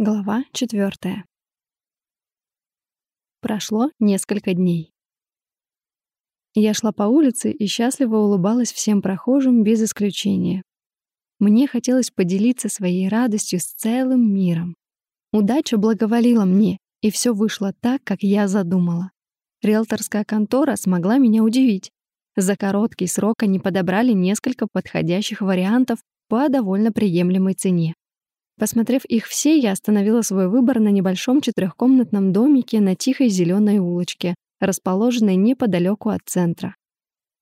Глава четвертая. Прошло несколько дней. Я шла по улице и счастливо улыбалась всем прохожим без исключения. Мне хотелось поделиться своей радостью с целым миром. Удача благоволила мне, и все вышло так, как я задумала. Риэлторская контора смогла меня удивить. За короткий срок они подобрали несколько подходящих вариантов по довольно приемлемой цене. Посмотрев их все, я остановила свой выбор на небольшом четырехкомнатном домике на тихой зеленой улочке, расположенной неподалеку от центра.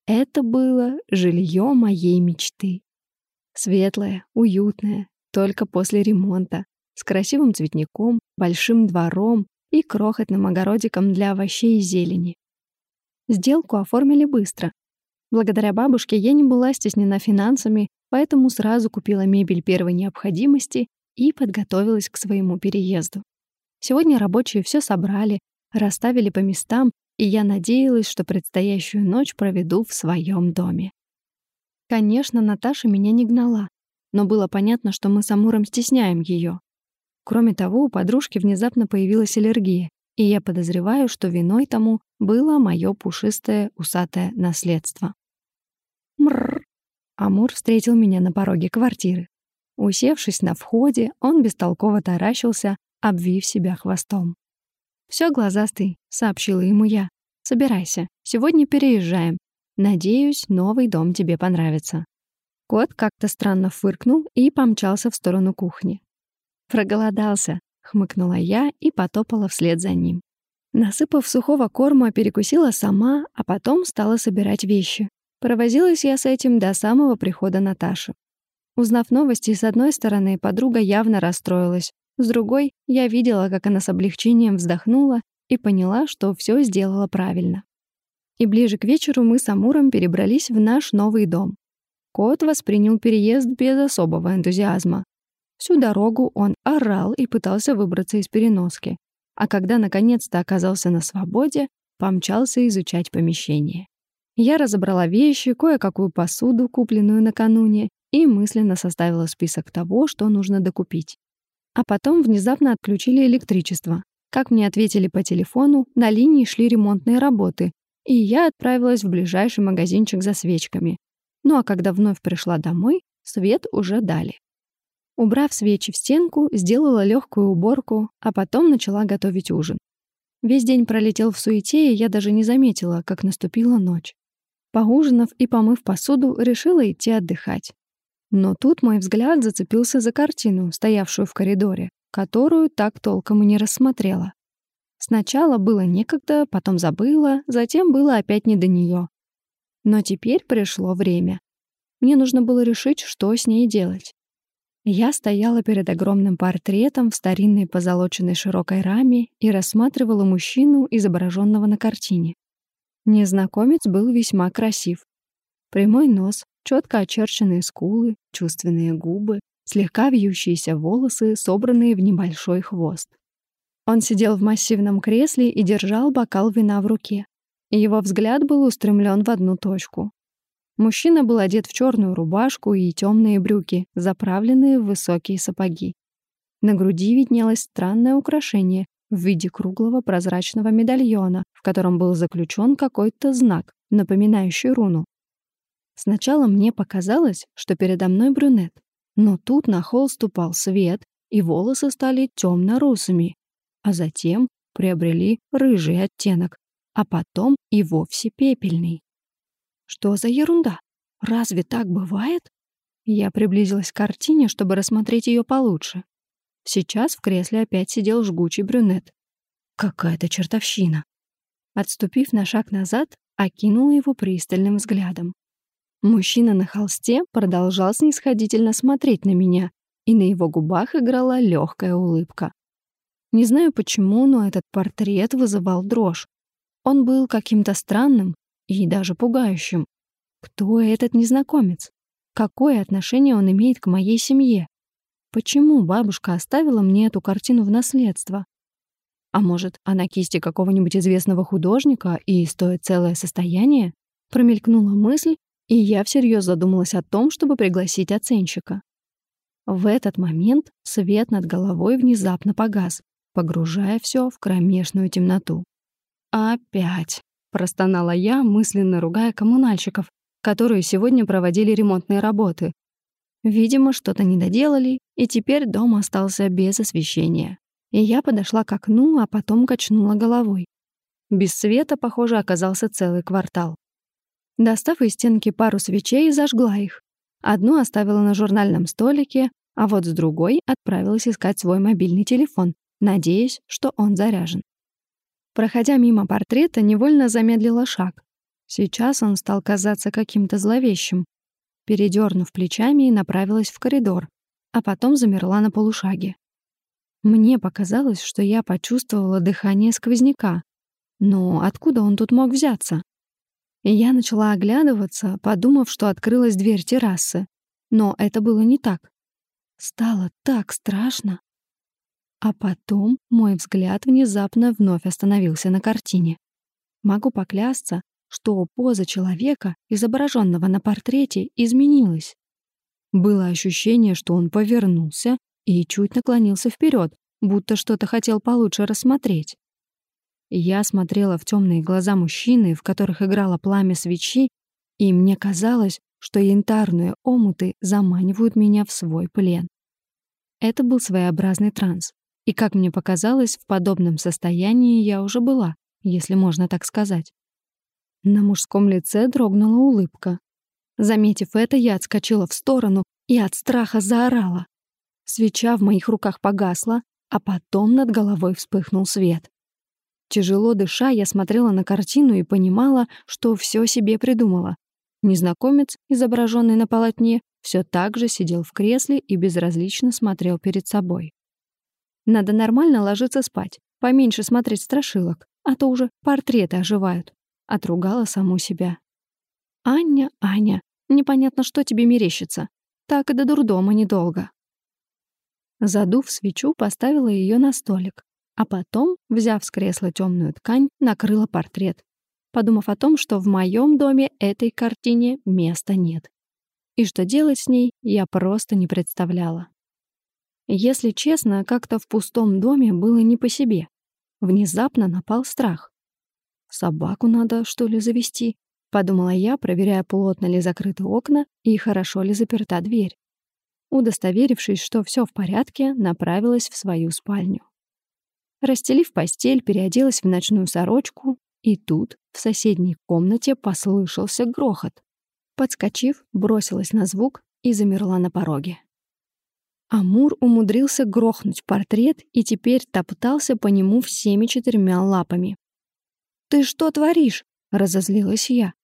Это было жилье моей мечты. Светлое, уютное, только после ремонта, с красивым цветником, большим двором и крохотным огородиком для овощей и зелени. Сделку оформили быстро. Благодаря бабушке я не была стеснена финансами, поэтому сразу купила мебель первой необходимости и подготовилась к своему переезду. Сегодня рабочие все собрали, расставили по местам, и я надеялась, что предстоящую ночь проведу в своем доме. Конечно, Наташа меня не гнала, но было понятно, что мы с Амуром стесняем ее. Кроме того, у подружки внезапно появилась аллергия, и я подозреваю, что виной тому было мое пушистое усатое наследство. Мрррр. Амур встретил меня на пороге квартиры. Усевшись на входе, он бестолково таращился, обвив себя хвостом. «Всё, глазастый», — сообщила ему я. «Собирайся, сегодня переезжаем. Надеюсь, новый дом тебе понравится». Кот как-то странно фыркнул и помчался в сторону кухни. «Проголодался», — хмыкнула я и потопала вслед за ним. Насыпав сухого корма, перекусила сама, а потом стала собирать вещи. Провозилась я с этим до самого прихода Наташи. Узнав новости, с одной стороны, подруга явно расстроилась. С другой, я видела, как она с облегчением вздохнула и поняла, что все сделала правильно. И ближе к вечеру мы с Амуром перебрались в наш новый дом. Кот воспринял переезд без особого энтузиазма. Всю дорогу он орал и пытался выбраться из переноски. А когда наконец-то оказался на свободе, помчался изучать помещение. Я разобрала вещи, кое-какую посуду, купленную накануне, и мысленно составила список того, что нужно докупить. А потом внезапно отключили электричество. Как мне ответили по телефону, на линии шли ремонтные работы, и я отправилась в ближайший магазинчик за свечками. Ну а когда вновь пришла домой, свет уже дали. Убрав свечи в стенку, сделала легкую уборку, а потом начала готовить ужин. Весь день пролетел в суете, и я даже не заметила, как наступила ночь. Поужинав и помыв посуду, решила идти отдыхать. Но тут мой взгляд зацепился за картину, стоявшую в коридоре, которую так толком и не рассмотрела. Сначала было некогда, потом забыла, затем было опять не до нее. Но теперь пришло время. Мне нужно было решить, что с ней делать. Я стояла перед огромным портретом в старинной позолоченной широкой раме и рассматривала мужчину, изображенного на картине. Незнакомец был весьма красив. Прямой нос, четко очерченные скулы, чувственные губы, слегка вьющиеся волосы, собранные в небольшой хвост. Он сидел в массивном кресле и держал бокал вина в руке. Его взгляд был устремлен в одну точку. Мужчина был одет в черную рубашку и темные брюки, заправленные в высокие сапоги. На груди виднелось странное украшение в виде круглого прозрачного медальона, в котором был заключен какой-то знак, напоминающий руну. Сначала мне показалось, что передо мной брюнет, но тут на холст упал свет, и волосы стали темно-русыми, а затем приобрели рыжий оттенок, а потом и вовсе пепельный. Что за ерунда? Разве так бывает? Я приблизилась к картине, чтобы рассмотреть ее получше. Сейчас в кресле опять сидел жгучий брюнет. Какая-то чертовщина. Отступив на шаг назад, окинула его пристальным взглядом. Мужчина на холсте продолжал снисходительно смотреть на меня, и на его губах играла легкая улыбка. Не знаю почему, но этот портрет вызывал дрожь. Он был каким-то странным и даже пугающим. Кто этот незнакомец? Какое отношение он имеет к моей семье? Почему бабушка оставила мне эту картину в наследство? А может, она кисти какого-нибудь известного художника и стоит целое состояние? Промелькнула мысль, и я всерьез задумалась о том, чтобы пригласить оценщика. В этот момент свет над головой внезапно погас, погружая все в кромешную темноту. «Опять!» — простонала я, мысленно ругая коммунальщиков, которые сегодня проводили ремонтные работы. Видимо, что-то не доделали, и теперь дом остался без освещения. И я подошла к окну, а потом качнула головой. Без света, похоже, оказался целый квартал. Достав из стенки пару свечей, зажгла их. Одну оставила на журнальном столике, а вот с другой отправилась искать свой мобильный телефон, надеясь, что он заряжен. Проходя мимо портрета, невольно замедлила шаг. Сейчас он стал казаться каким-то зловещим. Передернув плечами, направилась в коридор, а потом замерла на полушаге. Мне показалось, что я почувствовала дыхание сквозняка. Но откуда он тут мог взяться? Я начала оглядываться, подумав, что открылась дверь террасы. Но это было не так. Стало так страшно. А потом мой взгляд внезапно вновь остановился на картине. Могу поклясться, что поза человека, изображенного на портрете, изменилась. Было ощущение, что он повернулся и чуть наклонился вперед, будто что-то хотел получше рассмотреть. Я смотрела в темные глаза мужчины, в которых играло пламя свечи, и мне казалось, что янтарные омуты заманивают меня в свой плен. Это был своеобразный транс. И, как мне показалось, в подобном состоянии я уже была, если можно так сказать. На мужском лице дрогнула улыбка. Заметив это, я отскочила в сторону и от страха заорала. Свеча в моих руках погасла, а потом над головой вспыхнул свет. Тяжело дыша, я смотрела на картину и понимала, что все себе придумала. Незнакомец, изображенный на полотне, все так же сидел в кресле и безразлично смотрел перед собой. Надо нормально ложиться спать, поменьше смотреть страшилок, а то уже портреты оживают. Отругала саму себя. «Аня, Аня, непонятно, что тебе мерещится. Так и до дурдома недолго». Задув свечу, поставила ее на столик, а потом, взяв с кресла темную ткань, накрыла портрет, подумав о том, что в моем доме этой картине места нет. И что делать с ней, я просто не представляла. Если честно, как-то в пустом доме было не по себе. Внезапно напал страх. «Собаку надо, что ли, завести?» — подумала я, проверяя, плотно ли закрыты окна и хорошо ли заперта дверь. Удостоверившись, что все в порядке, направилась в свою спальню. Расстелив постель, переоделась в ночную сорочку, и тут в соседней комнате послышался грохот. Подскочив, бросилась на звук и замерла на пороге. Амур умудрился грохнуть портрет и теперь топтался по нему всеми четырьмя лапами. «Ты что творишь?» — разозлилась я.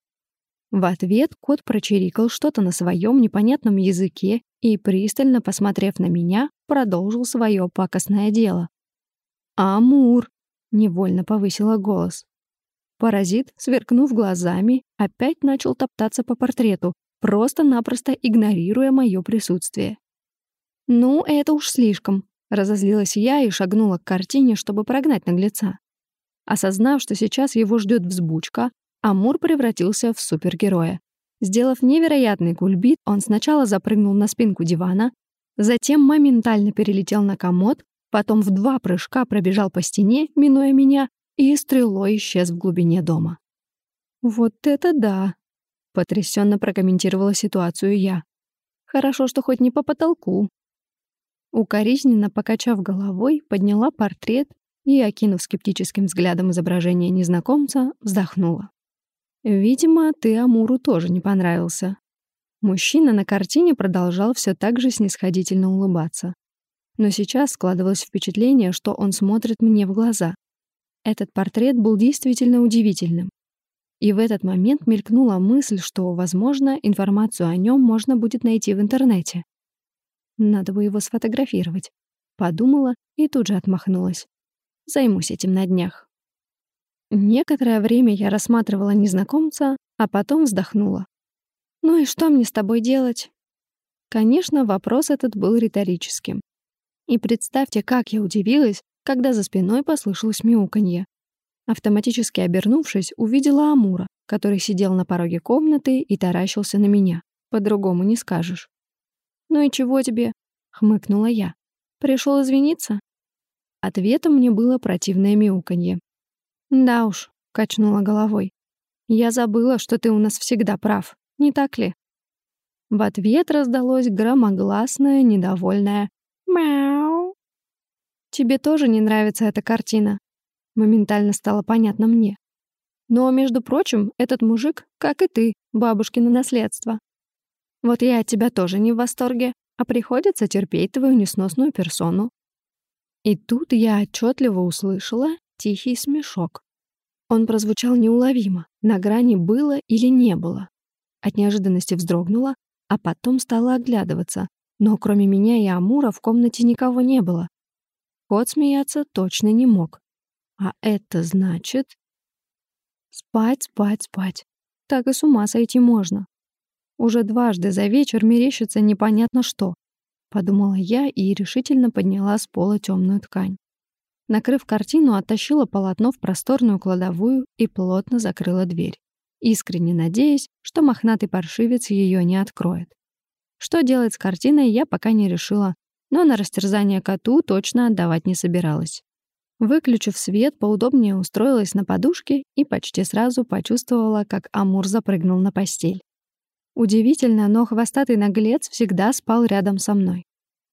В ответ кот прочирикал что-то на своем непонятном языке и, пристально посмотрев на меня, продолжил свое пакостное дело. «Амур!» — невольно повысила голос. Паразит, сверкнув глазами, опять начал топтаться по портрету, просто-напросто игнорируя мое присутствие. «Ну, это уж слишком», — разозлилась я и шагнула к картине, чтобы прогнать наглеца. Осознав, что сейчас его ждет взбучка, Амур превратился в супергероя. Сделав невероятный кульбит, он сначала запрыгнул на спинку дивана, затем моментально перелетел на комод, потом в два прыжка пробежал по стене, минуя меня, и стрелой исчез в глубине дома. «Вот это да!» — потрясенно прокомментировала ситуацию я. «Хорошо, что хоть не по потолку». Укоризненно покачав головой, подняла портрет и, окинув скептическим взглядом изображение незнакомца, вздохнула. «Видимо, ты Амуру тоже не понравился». Мужчина на картине продолжал все так же снисходительно улыбаться. Но сейчас складывалось впечатление, что он смотрит мне в глаза, этот портрет был действительно удивительным. И в этот момент мелькнула мысль, что, возможно, информацию о нем можно будет найти в интернете. Надо бы его сфотографировать. Подумала и тут же отмахнулась. Займусь этим на днях. Некоторое время я рассматривала незнакомца, а потом вздохнула. «Ну и что мне с тобой делать?» Конечно, вопрос этот был риторическим. И представьте, как я удивилась, когда за спиной послышалось мяуканье. Автоматически обернувшись, увидела Амура, который сидел на пороге комнаты и таращился на меня. По-другому не скажешь. «Ну и чего тебе?» хмыкнула я. Пришел извиниться? Ответом мне было противное мяуканье. Да уж, качнула головой. Я забыла, что ты у нас всегда прав, не так ли? В ответ раздалось громогласное, недовольное «Мяу». «Тебе тоже не нравится эта картина?» Моментально стало понятно мне. Но, между прочим, этот мужик, как и ты, бабушкино наследство. Вот я от тебя тоже не в восторге, а приходится терпеть твою несносную персону. И тут я отчетливо услышала тихий смешок. Он прозвучал неуловимо, на грани было или не было. От неожиданности вздрогнула, а потом стала оглядываться, но кроме меня и Амура в комнате никого не было. Кот смеяться точно не мог. А это значит... Спать, спать, спать. Так и с ума сойти можно. Уже дважды за вечер мерещится непонятно что. Подумала я и решительно подняла с пола темную ткань. Накрыв картину, оттащила полотно в просторную кладовую и плотно закрыла дверь, искренне надеясь, что мохнатый паршивец ее не откроет. Что делать с картиной, я пока не решила, но на растерзание коту точно отдавать не собиралась. Выключив свет, поудобнее устроилась на подушке и почти сразу почувствовала, как Амур запрыгнул на постель. Удивительно, но хвостатый наглец всегда спал рядом со мной.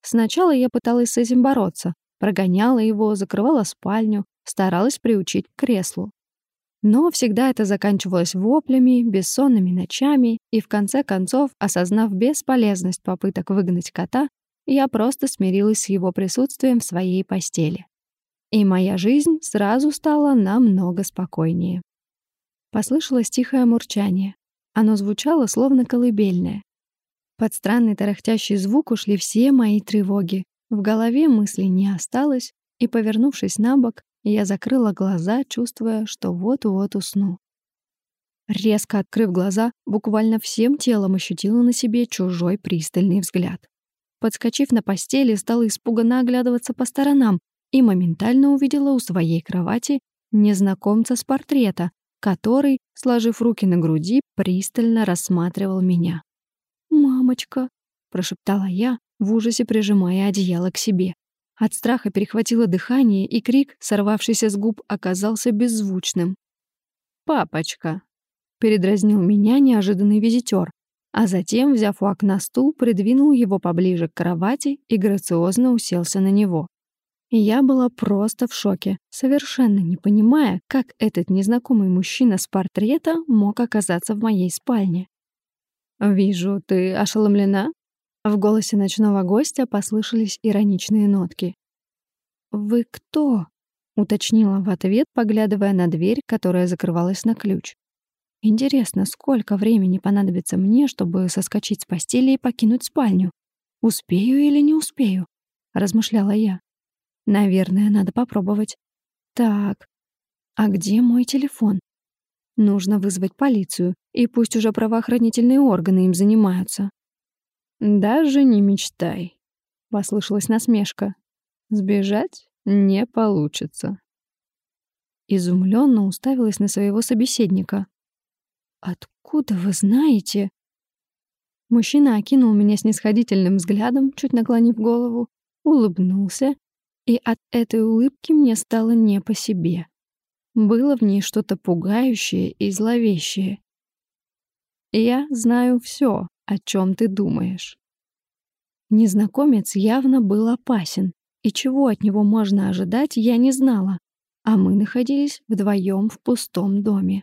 Сначала я пыталась с этим бороться, прогоняла его, закрывала спальню, старалась приучить к креслу. Но всегда это заканчивалось воплями, бессонными ночами, и в конце концов, осознав бесполезность попыток выгнать кота, я просто смирилась с его присутствием в своей постели. И моя жизнь сразу стала намного спокойнее. Послышалось тихое мурчание. Оно звучало словно колыбельное. Под странный тарахтящий звук ушли все мои тревоги. В голове мыслей не осталось, и, повернувшись на бок, я закрыла глаза, чувствуя, что вот-вот усну. Резко открыв глаза, буквально всем телом ощутила на себе чужой пристальный взгляд. Подскочив на постели, стала испуганно оглядываться по сторонам и моментально увидела у своей кровати незнакомца с портрета, который, сложив руки на груди, пристально рассматривал меня. «Мамочка!» — прошептала я, в ужасе прижимая одеяло к себе. От страха перехватило дыхание, и крик, сорвавшийся с губ, оказался беззвучным. «Папочка!» — передразнил меня неожиданный визитер, а затем, взяв у окна стул, придвинул его поближе к кровати и грациозно уселся на него. Я была просто в шоке, совершенно не понимая, как этот незнакомый мужчина с портрета мог оказаться в моей спальне. «Вижу, ты ошеломлена?» В голосе ночного гостя послышались ироничные нотки. «Вы кто?» — уточнила в ответ, поглядывая на дверь, которая закрывалась на ключ. «Интересно, сколько времени понадобится мне, чтобы соскочить с постели и покинуть спальню? Успею или не успею?» — размышляла я. Наверное, надо попробовать. Так, а где мой телефон? Нужно вызвать полицию, и пусть уже правоохранительные органы им занимаются. «Даже не мечтай», — послышалась насмешка. «Сбежать не получится». Изумленно уставилась на своего собеседника. «Откуда вы знаете?» Мужчина окинул меня снисходительным взглядом, чуть наклонив голову, улыбнулся и от этой улыбки мне стало не по себе. Было в ней что-то пугающее и зловещее. «Я знаю все, о чем ты думаешь». Незнакомец явно был опасен, и чего от него можно ожидать, я не знала, а мы находились вдвоем в пустом доме.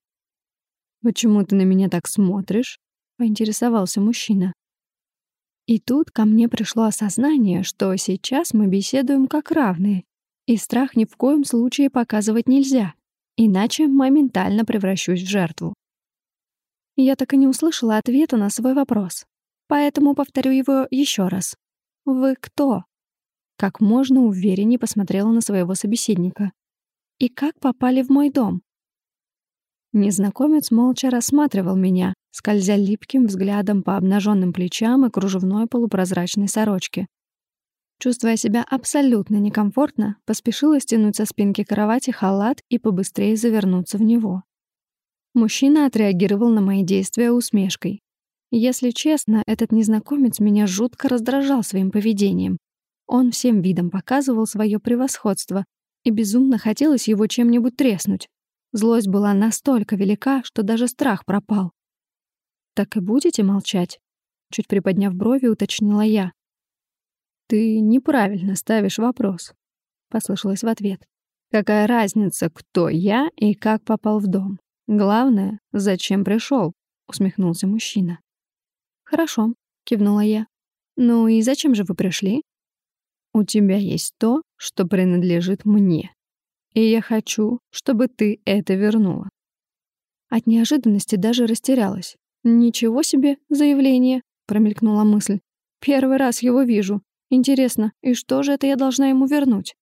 «Почему ты на меня так смотришь?» — поинтересовался мужчина. И тут ко мне пришло осознание, что сейчас мы беседуем как равные, и страх ни в коем случае показывать нельзя, иначе моментально превращусь в жертву. Я так и не услышала ответа на свой вопрос, поэтому повторю его еще раз. «Вы кто?» Как можно увереннее посмотрела на своего собеседника. «И как попали в мой дом?» Незнакомец молча рассматривал меня, скользя липким взглядом по обнаженным плечам и кружевной полупрозрачной сорочке. Чувствуя себя абсолютно некомфортно, поспешила стянуть со спинки кровати халат и побыстрее завернуться в него. Мужчина отреагировал на мои действия усмешкой. Если честно, этот незнакомец меня жутко раздражал своим поведением, Он всем видом показывал свое превосходство, и безумно хотелось его чем-нибудь треснуть. Злость была настолько велика, что даже страх пропал. «Так и будете молчать?» Чуть приподняв брови, уточнила я. «Ты неправильно ставишь вопрос», — послышалось в ответ. «Какая разница, кто я и как попал в дом? Главное, зачем пришел? усмехнулся мужчина. «Хорошо», — кивнула я. «Ну и зачем же вы пришли?» «У тебя есть то, что принадлежит мне. И я хочу, чтобы ты это вернула». От неожиданности даже растерялась. «Ничего себе заявление!» — промелькнула мысль. «Первый раз его вижу. Интересно, и что же это я должна ему вернуть?»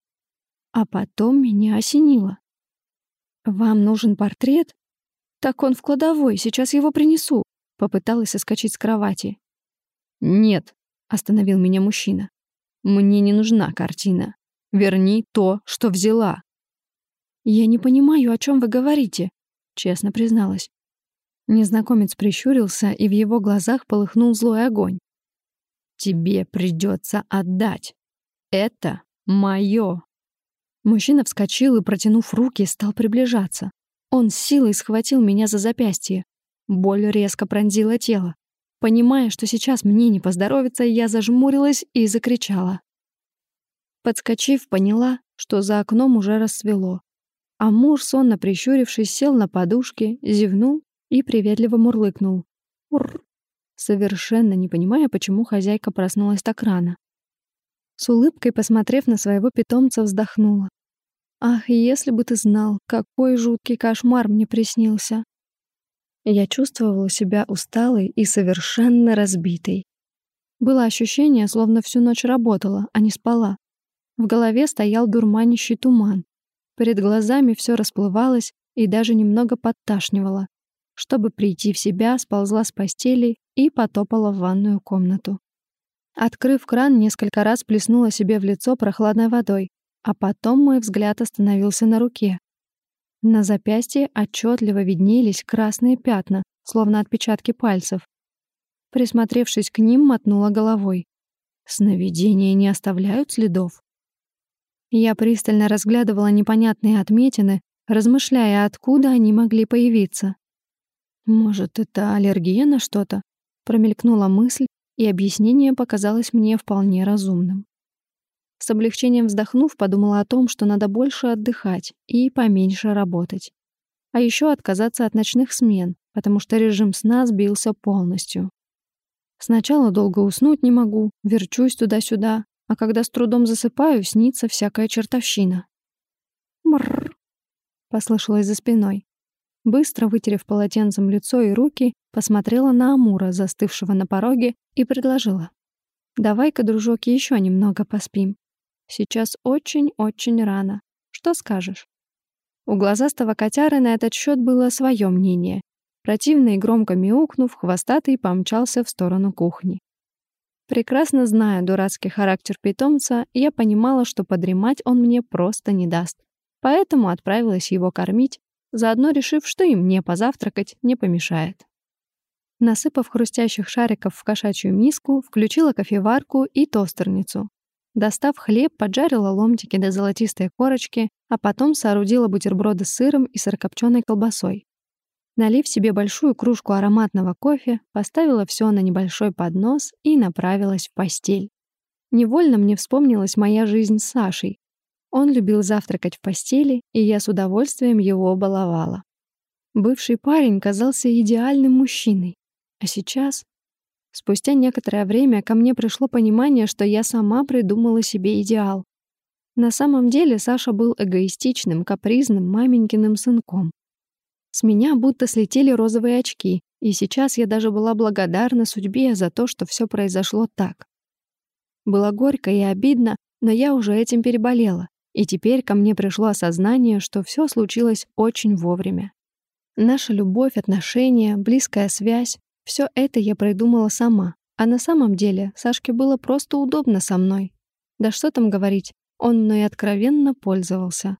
А потом меня осенило. «Вам нужен портрет? Так он в кладовой, сейчас его принесу». Попыталась соскочить с кровати. «Нет», — остановил меня мужчина. «Мне не нужна картина. Верни то, что взяла». «Я не понимаю, о чем вы говорите», — честно призналась. Незнакомец прищурился, и в его глазах полыхнул злой огонь. «Тебе придется отдать. Это мое». Мужчина вскочил и, протянув руки, стал приближаться. Он с силой схватил меня за запястье. Боль резко пронзила тело. Понимая, что сейчас мне не поздоровится, я зажмурилась и закричала. Подскочив, поняла, что за окном уже рассвело. А муж, сонно прищурившись, сел на подушке, зевнул и приветливо мурлыкнул. Ур! Совершенно не понимая, почему хозяйка проснулась так рано. С улыбкой, посмотрев на своего питомца, вздохнула. «Ах, если бы ты знал, какой жуткий кошмар мне приснился!» Я чувствовала себя усталой и совершенно разбитой. Было ощущение, словно всю ночь работала, а не спала. В голове стоял дурманящий туман. Перед глазами все расплывалось и даже немного подташнивало. Чтобы прийти в себя, сползла с постели и потопала в ванную комнату. Открыв кран, несколько раз плеснула себе в лицо прохладной водой, а потом мой взгляд остановился на руке. На запястье отчетливо виднелись красные пятна, словно отпечатки пальцев. Присмотревшись к ним, мотнула головой. Сновидения не оставляют следов. Я пристально разглядывала непонятные отметины, размышляя, откуда они могли появиться. «Может, это аллергия на что-то?» Промелькнула мысль, и объяснение показалось мне вполне разумным. С облегчением вздохнув, подумала о том, что надо больше отдыхать и поменьше работать. А еще отказаться от ночных смен, потому что режим сна сбился полностью. Сначала долго уснуть не могу, верчусь туда-сюда, а когда с трудом засыпаю, снится всякая чертовщина. «Мрррр», — послышалось за спиной. Быстро вытерев полотенцем лицо и руки, посмотрела на Амура, застывшего на пороге, и предложила. «Давай-ка, дружок, еще немного поспим. Сейчас очень-очень рано. Что скажешь?» У глазастого котяры на этот счет было свое мнение. Противно и громко мяукнув, хвостатый помчался в сторону кухни. Прекрасно зная дурацкий характер питомца, я понимала, что подремать он мне просто не даст. Поэтому отправилась его кормить, заодно решив, что и мне позавтракать не помешает. Насыпав хрустящих шариков в кошачью миску, включила кофеварку и тостерницу. Достав хлеб, поджарила ломтики до золотистой корочки, а потом соорудила бутерброды с сыром и сырокопченой колбасой. Налив себе большую кружку ароматного кофе, поставила все на небольшой поднос и направилась в постель. Невольно мне вспомнилась моя жизнь с Сашей, он любил завтракать в постели, и я с удовольствием его баловала. Бывший парень казался идеальным мужчиной. А сейчас... Спустя некоторое время ко мне пришло понимание, что я сама придумала себе идеал. На самом деле Саша был эгоистичным, капризным, маменькиным сынком. С меня будто слетели розовые очки, и сейчас я даже была благодарна судьбе за то, что все произошло так. Было горько и обидно, но я уже этим переболела. И теперь ко мне пришло осознание, что все случилось очень вовремя. Наша любовь, отношения, близкая связь — все это я придумала сама. А на самом деле Сашке было просто удобно со мной. Да что там говорить, он мной откровенно пользовался.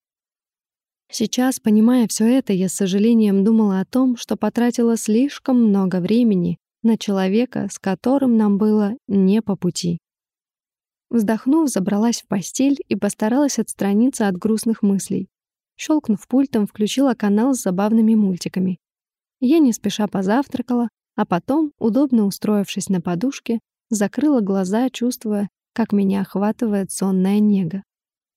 Сейчас, понимая все это, я с сожалением думала о том, что потратила слишком много времени на человека, с которым нам было не по пути. Вздохнув, забралась в постель и постаралась отстраниться от грустных мыслей. Щелкнув пультом, включила канал с забавными мультиками. Я не спеша позавтракала, а потом, удобно устроившись на подушке, закрыла глаза, чувствуя, как меня охватывает сонная нега.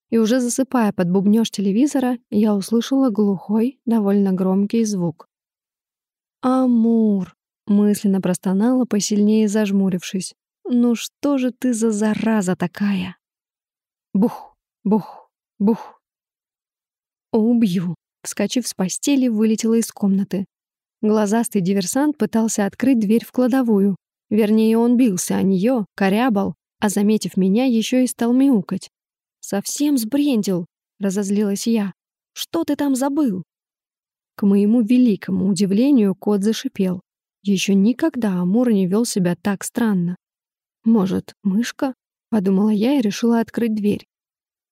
И уже засыпая под бубнёж телевизора, я услышала глухой, довольно громкий звук. «Амур!» — мысленно простонала, посильнее зажмурившись. «Ну что же ты за зараза такая?» Бух, бух, бух. «Убью!» — вскочив с постели, вылетела из комнаты. Глазастый диверсант пытался открыть дверь в кладовую. Вернее, он бился о нее, корябал, а, заметив меня, еще и стал мяукать. «Совсем сбрендил!» — разозлилась я. «Что ты там забыл?» К моему великому удивлению кот зашипел. Еще никогда Амур не вел себя так странно. «Может, мышка?» — подумала я и решила открыть дверь.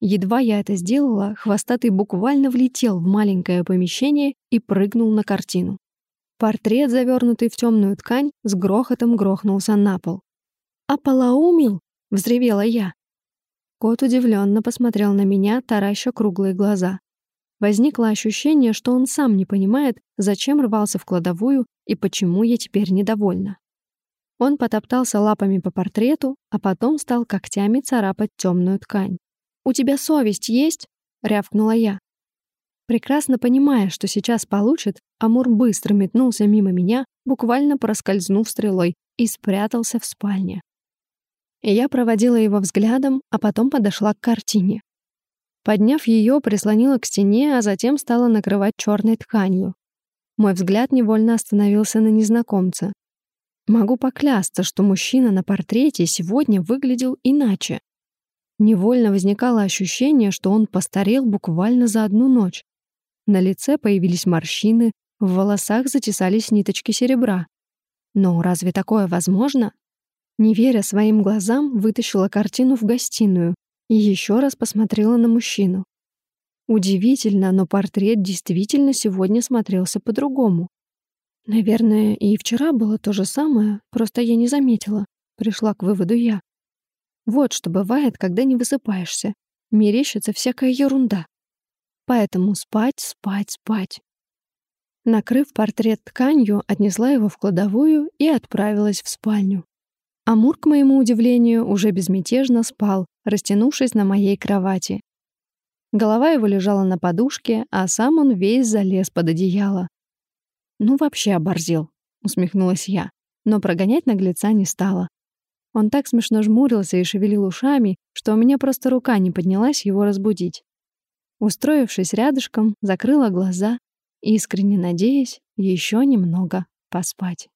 Едва я это сделала, хвостатый буквально влетел в маленькое помещение и прыгнул на картину. Портрет, завернутый в темную ткань, с грохотом грохнулся на пол. «Ополоумил!» — взревела я. Кот удивленно посмотрел на меня, тараща круглые глаза. Возникло ощущение, что он сам не понимает, зачем рвался в кладовую и почему я теперь недовольна. Он потоптался лапами по портрету, а потом стал когтями царапать темную ткань. «У тебя совесть есть?» — рявкнула я. Прекрасно понимая, что сейчас получит, Амур быстро метнулся мимо меня, буквально проскользнув стрелой, и спрятался в спальне. Я проводила его взглядом, а потом подошла к картине. Подняв ее, прислонила к стене, а затем стала накрывать черной тканью. Мой взгляд невольно остановился на незнакомце. Могу поклясться, что мужчина на портрете сегодня выглядел иначе. Невольно возникало ощущение, что он постарел буквально за одну ночь. На лице появились морщины, в волосах затесались ниточки серебра. Но разве такое возможно? Не веря своим глазам, вытащила картину в гостиную и еще раз посмотрела на мужчину. Удивительно, но портрет действительно сегодня смотрелся по-другому. Наверное, и вчера было то же самое, просто я не заметила. Пришла к выводу я. Вот что бывает, когда не высыпаешься. Мерещится всякая ерунда. Поэтому спать, спать, спать. Накрыв портрет тканью, отнесла его в кладовую и отправилась в спальню. Амур, к моему удивлению, уже безмятежно спал, растянувшись на моей кровати. Голова его лежала на подушке, а сам он весь залез под одеяло. «Ну, вообще оборзел», — усмехнулась я, но прогонять наглеца не стала. Он так смешно жмурился и шевелил ушами, что у меня просто рука не поднялась его разбудить. Устроившись рядышком, закрыла глаза, искренне надеясь еще немного поспать.